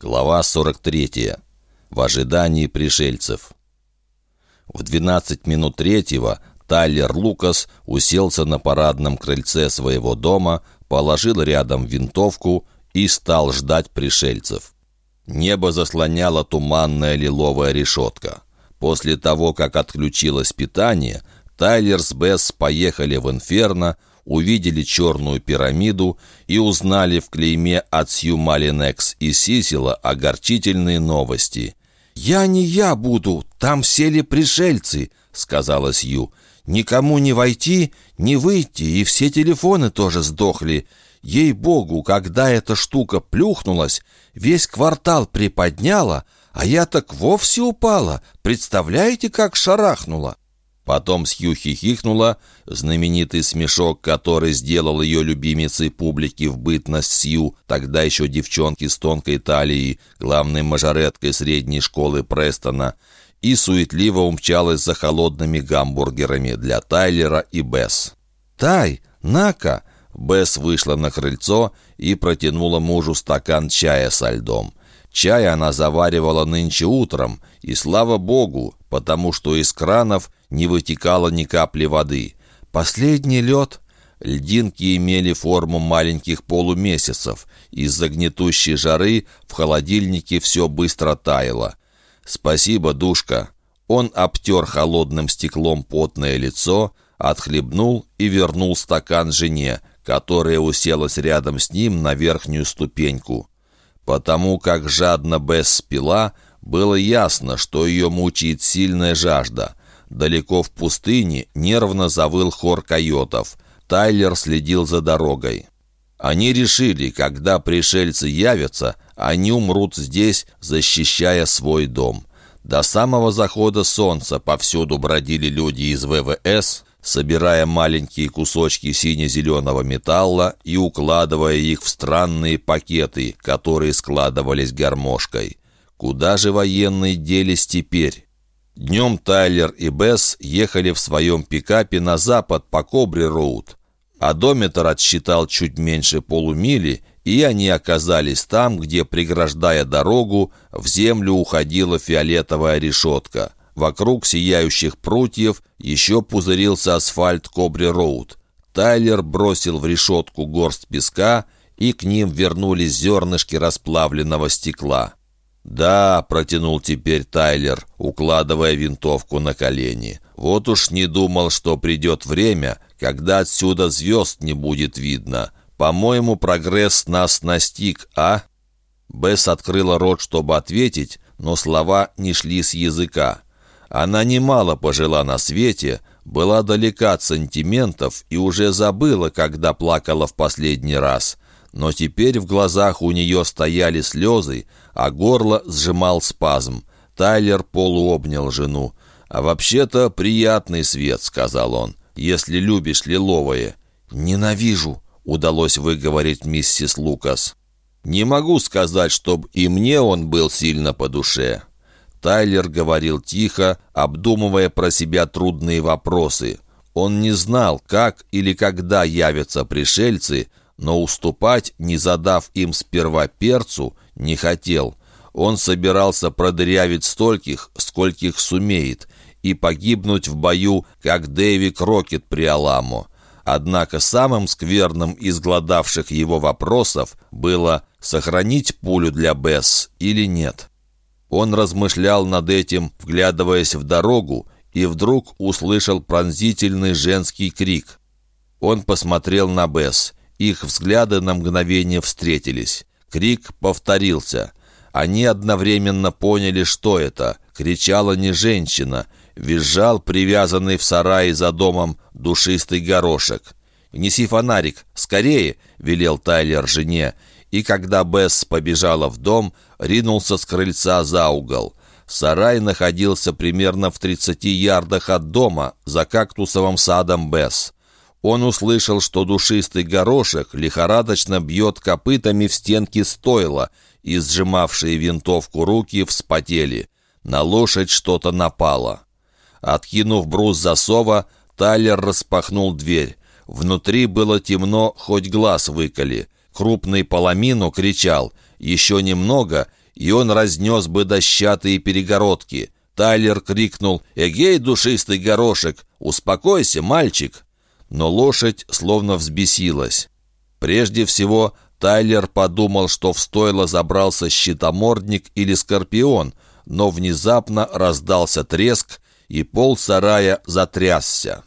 Глава 43. В ожидании пришельцев. В 12 минут третьего Тайлер Лукас уселся на парадном крыльце своего дома, положил рядом винтовку и стал ждать пришельцев. Небо заслоняла туманная лиловая решетка. После того, как отключилось питание, Тайлер с Бесс поехали в Инферно, увидели черную пирамиду и узнали в клейме от Сью Малинекс и Сисила огорчительные новости. «Я не я буду, там сели пришельцы», — сказала Сью. «Никому не войти, не выйти, и все телефоны тоже сдохли. Ей-богу, когда эта штука плюхнулась, весь квартал приподняла, а я так вовсе упала. Представляете, как шарахнула?» Потом Сью хихикнула, знаменитый смешок, который сделал ее любимицей публики в бытность Сью, тогда еще девчонки с тонкой талией, главной мажореткой средней школы Престона, и суетливо умчалась за холодными гамбургерами для Тайлера и Бесс. «Тай, на-ка!» Бесс вышла на крыльцо и протянула мужу стакан чая со льдом. Чай она заваривала нынче утром, и слава богу, потому что из кранов не вытекало ни капли воды. Последний лед... Льдинки имели форму маленьких полумесяцев. Из-за гнетущей жары в холодильнике все быстро таяло. «Спасибо, душка». Он обтер холодным стеклом потное лицо, отхлебнул и вернул стакан жене, которая уселась рядом с ним на верхнюю ступеньку. Потому как жадно Бесс спила, было ясно, что ее мучает сильная жажда. Далеко в пустыне нервно завыл хор койотов. Тайлер следил за дорогой. Они решили, когда пришельцы явятся, они умрут здесь, защищая свой дом. До самого захода солнца повсюду бродили люди из ВВС, собирая маленькие кусочки сине-зеленого металла и укладывая их в странные пакеты, которые складывались гармошкой. Куда же военные делись теперь? Днем Тайлер и Бесс ехали в своем пикапе на запад по Кобри-Роуд. Одометр отсчитал чуть меньше полумили, и они оказались там, где, преграждая дорогу, в землю уходила фиолетовая решетка. Вокруг сияющих прутьев еще пузырился асфальт Кобри-Роуд. Тайлер бросил в решетку горсть песка, и к ним вернулись зернышки расплавленного стекла. «Да», — протянул теперь Тайлер, укладывая винтовку на колени. «Вот уж не думал, что придет время, когда отсюда звезд не будет видно. По-моему, прогресс нас настиг, а?» Бесс открыла рот, чтобы ответить, но слова не шли с языка. Она немало пожила на свете, была далека от сантиментов и уже забыла, когда плакала в последний раз — но теперь в глазах у нее стояли слезы, а горло сжимал спазм. Тайлер полуобнял жену. «А вообще-то приятный свет», — сказал он, — «если любишь лиловое». «Ненавижу», — удалось выговорить миссис Лукас. «Не могу сказать, чтобы и мне он был сильно по душе». Тайлер говорил тихо, обдумывая про себя трудные вопросы. Он не знал, как или когда явятся пришельцы, но уступать, не задав им сперва перцу, не хотел. Он собирался продырявить стольких, скольких сумеет, и погибнуть в бою, как Дэви Крокет при Аламо. Однако самым скверным из гладавших его вопросов было сохранить пулю для Бесс или нет. Он размышлял над этим, вглядываясь в дорогу, и вдруг услышал пронзительный женский крик. Он посмотрел на Бесс. Их взгляды на мгновение встретились. Крик повторился. Они одновременно поняли, что это. Кричала не женщина. Визжал привязанный в сарае за домом душистый горошек. «Неси фонарик! Скорее!» — велел Тайлер жене. И когда Бесс побежала в дом, ринулся с крыльца за угол. Сарай находился примерно в 30 ярдах от дома, за кактусовым садом Бесс. Он услышал, что душистый горошек лихорадочно бьет копытами в стенки стойла, и сжимавшие винтовку руки вспотели. На лошадь что-то напало. Откинув брус засова, Тайлер распахнул дверь. Внутри было темно, хоть глаз выколи. Крупный Паламину кричал «Еще немного!» и он разнес бы дощатые перегородки. Тайлер крикнул «Эгей, душистый горошек! Успокойся, мальчик!» Но лошадь словно взбесилась. Прежде всего, Тайлер подумал, что в стойло забрался щитомордник или скорпион, но внезапно раздался треск, и пол сарая затрясся.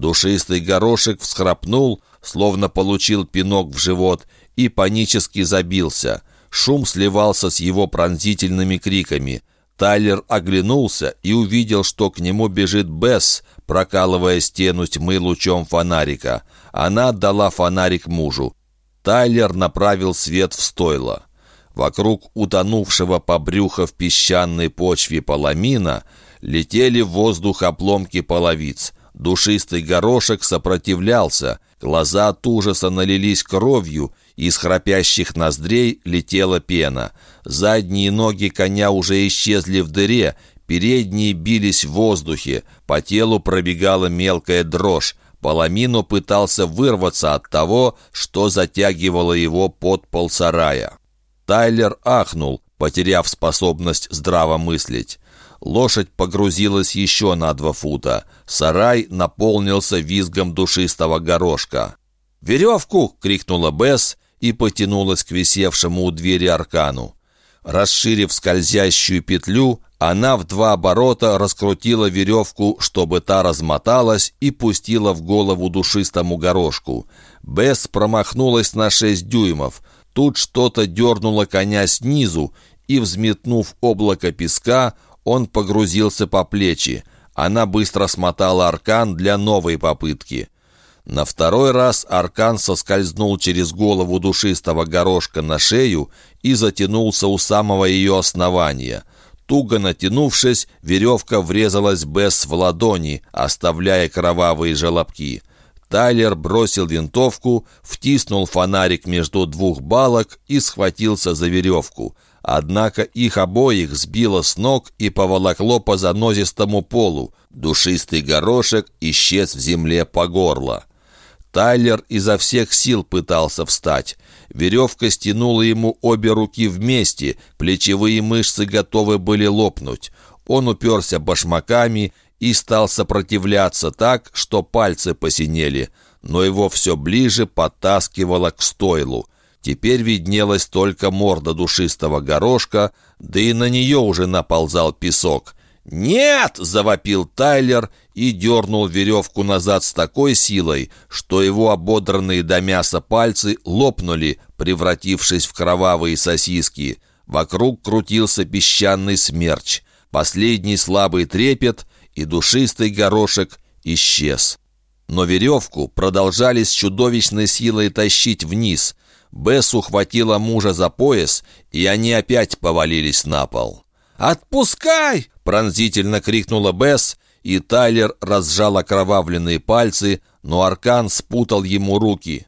Душистый горошек всхрапнул, словно получил пинок в живот, и панически забился. Шум сливался с его пронзительными криками. Тайлер оглянулся и увидел, что к нему бежит Бесс, прокалывая стену тьмы лучом фонарика. Она отдала фонарик мужу. Тайлер направил свет в стойло. Вокруг утонувшего по брюхо в песчаной почве поломина летели в воздух обломки половиц. Душистый горошек сопротивлялся, глаза от ужаса налились кровью, из храпящих ноздрей летела пена. Задние ноги коня уже исчезли в дыре, передние бились в воздухе, по телу пробегала мелкая дрожь. Паламино пытался вырваться от того, что затягивало его под пол сарая. Тайлер ахнул, потеряв способность здраво мыслить. Лошадь погрузилась еще на два фута. Сарай наполнился визгом душистого горошка. «Веревку!» — крикнула Бесс и потянулась к висевшему у двери аркану. Расширив скользящую петлю, она в два оборота раскрутила веревку, чтобы та размоталась и пустила в голову душистому горошку. Бесс промахнулась на шесть дюймов. Тут что-то дернуло коня снизу, и, взметнув облако песка, он погрузился по плечи. Она быстро смотала аркан для новой попытки. На второй раз аркан соскользнул через голову душистого горошка на шею и затянулся у самого ее основания. Туго натянувшись, веревка врезалась Бесс в ладони, оставляя кровавые желобки. Тайлер бросил винтовку, втиснул фонарик между двух балок и схватился за веревку. Однако их обоих сбило с ног и поволокло по занозистому полу. Душистый горошек исчез в земле по горло. Тайлер изо всех сил пытался встать. Веревка стянула ему обе руки вместе, плечевые мышцы готовы были лопнуть. Он уперся башмаками и стал сопротивляться так, что пальцы посинели, но его все ближе подтаскивало к стойлу. Теперь виднелась только морда душистого горошка, да и на нее уже наползал песок. «Нет!» — завопил Тайлер и дернул веревку назад с такой силой, что его ободранные до мяса пальцы лопнули, превратившись в кровавые сосиски. Вокруг крутился песчаный смерч. Последний слабый трепет, и душистый горошек исчез. Но веревку продолжали с чудовищной силой тащить вниз. Бесс ухватила мужа за пояс, и они опять повалились на пол. «Отпускай!» — пронзительно крикнула Бесс, и Тайлер разжал окровавленные пальцы, но Аркан спутал ему руки.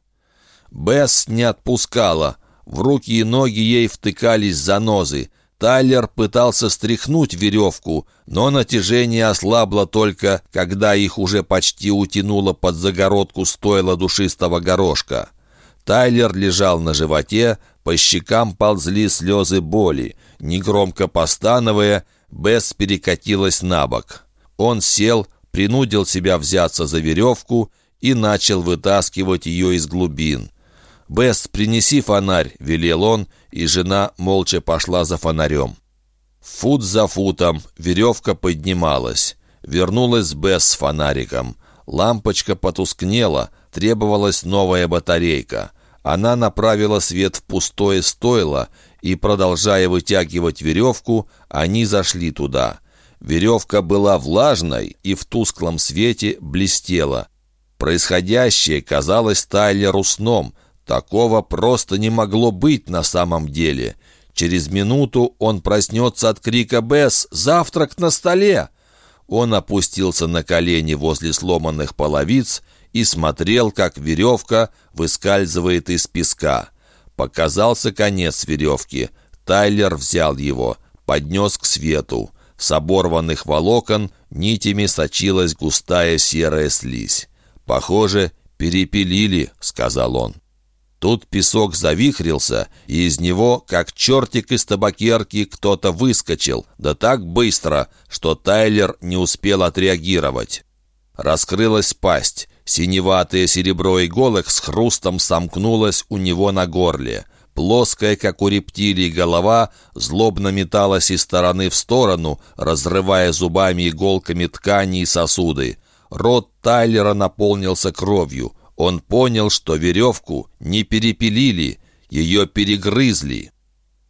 Бесс не отпускала. В руки и ноги ей втыкались занозы. Тайлер пытался стряхнуть веревку, но натяжение ослабло только, когда их уже почти утянуло под загородку стойла душистого горошка. Тайлер лежал на животе, по щекам ползли слезы боли. Негромко постановая, Бесс перекатилась на бок. Он сел, принудил себя взяться за веревку и начал вытаскивать ее из глубин. «Бесс, принеси фонарь», — велел он, и жена молча пошла за фонарем. Фут за футом веревка поднималась. Вернулась Бесс с фонариком. Лампочка потускнела, требовалась новая батарейка. Она направила свет в пустое стойло, и, продолжая вытягивать веревку, они зашли туда. Веревка была влажной и в тусклом свете блестела. Происходящее казалось Тайлеру сном. Такого просто не могло быть на самом деле. Через минуту он проснется от крика «Бесс! Завтрак на столе!» Он опустился на колени возле сломанных половиц и смотрел, как веревка выскальзывает из песка. Показался конец веревки. Тайлер взял его, поднес к свету. С оборванных волокон нитями сочилась густая серая слизь. «Похоже, перепилили», — сказал он. Тут песок завихрился, и из него, как чертик из табакерки, кто-то выскочил, да так быстро, что Тайлер не успел отреагировать. Раскрылась пасть. Синеватое серебро иголок с хрустом сомкнулось у него на горле. Плоская, как у рептилий, голова злобно металась из стороны в сторону, разрывая зубами иголками ткани и сосуды. Рот Тайлера наполнился кровью. Он понял, что веревку не перепилили, ее перегрызли.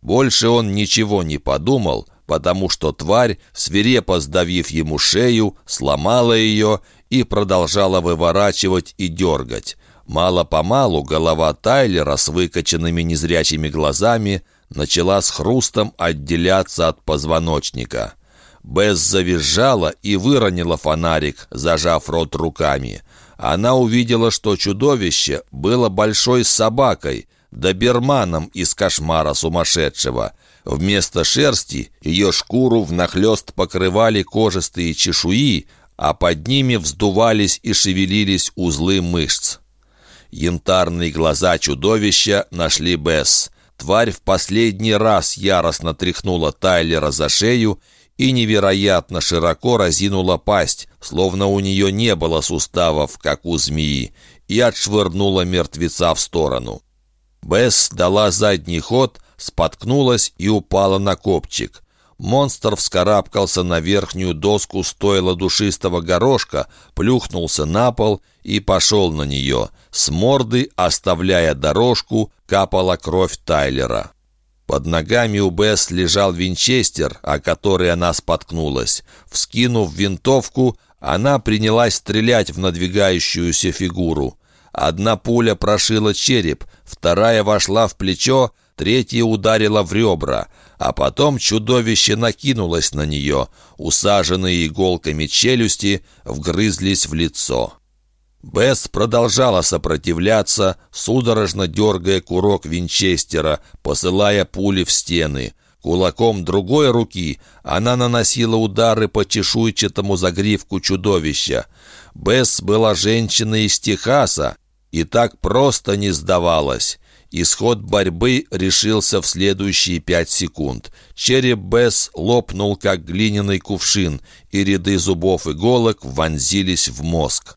Больше он ничего не подумал, потому что тварь, свирепо сдавив ему шею, сломала ее и продолжала выворачивать и дергать. Мало-помалу голова Тайлера с выкоченными незрячими глазами начала с хрустом отделяться от позвоночника. Бесс завизжала и выронила фонарик, зажав рот руками. Она увидела, что чудовище было большой собакой, доберманом из кошмара сумасшедшего. Вместо шерсти ее шкуру внахлёст покрывали кожистые чешуи, а под ними вздувались и шевелились узлы мышц. Янтарные глаза чудовища нашли Бесс. Тварь в последний раз яростно тряхнула Тайлера за шею и невероятно широко разинула пасть, словно у нее не было суставов, как у змеи, и отшвырнула мертвеца в сторону. Бесс дала задний ход, споткнулась и упала на копчик. Монстр вскарабкался на верхнюю доску стойла душистого горошка, плюхнулся на пол и пошел на нее. С морды, оставляя дорожку, капала кровь Тайлера. Под ногами у Бесс лежал винчестер, о который она споткнулась. Вскинув винтовку, она принялась стрелять в надвигающуюся фигуру. Одна пуля прошила череп, вторая вошла в плечо, третья ударила в ребра, а потом чудовище накинулось на нее. Усаженные иголками челюсти вгрызлись в лицо. Бесс продолжала сопротивляться, судорожно дергая курок винчестера, посылая пули в стены. Кулаком другой руки она наносила удары по чешуйчатому загривку чудовища. Бесс была женщиной из Техаса и так просто не сдавалась. Исход борьбы решился в следующие пять секунд. Череп Бесс лопнул, как глиняный кувшин, и ряды зубов иголок вонзились в мозг.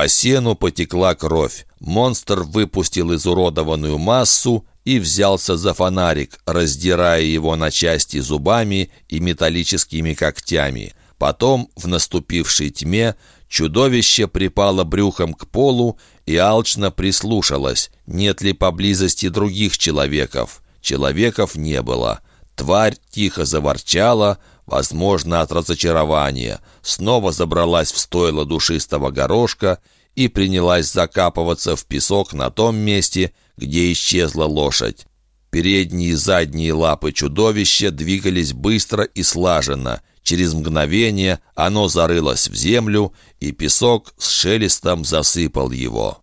По сену потекла кровь. Монстр выпустил изуродованную массу и взялся за фонарик, раздирая его на части зубами и металлическими когтями. Потом, в наступившей тьме, чудовище припало брюхом к полу и алчно прислушалось, нет ли поблизости других человеков. Человеков не было. Тварь тихо заворчала, возможно, от разочарования, снова забралась в стойло душистого горошка и принялась закапываться в песок на том месте, где исчезла лошадь. Передние и задние лапы чудовища двигались быстро и слаженно. Через мгновение оно зарылось в землю, и песок с шелестом засыпал его.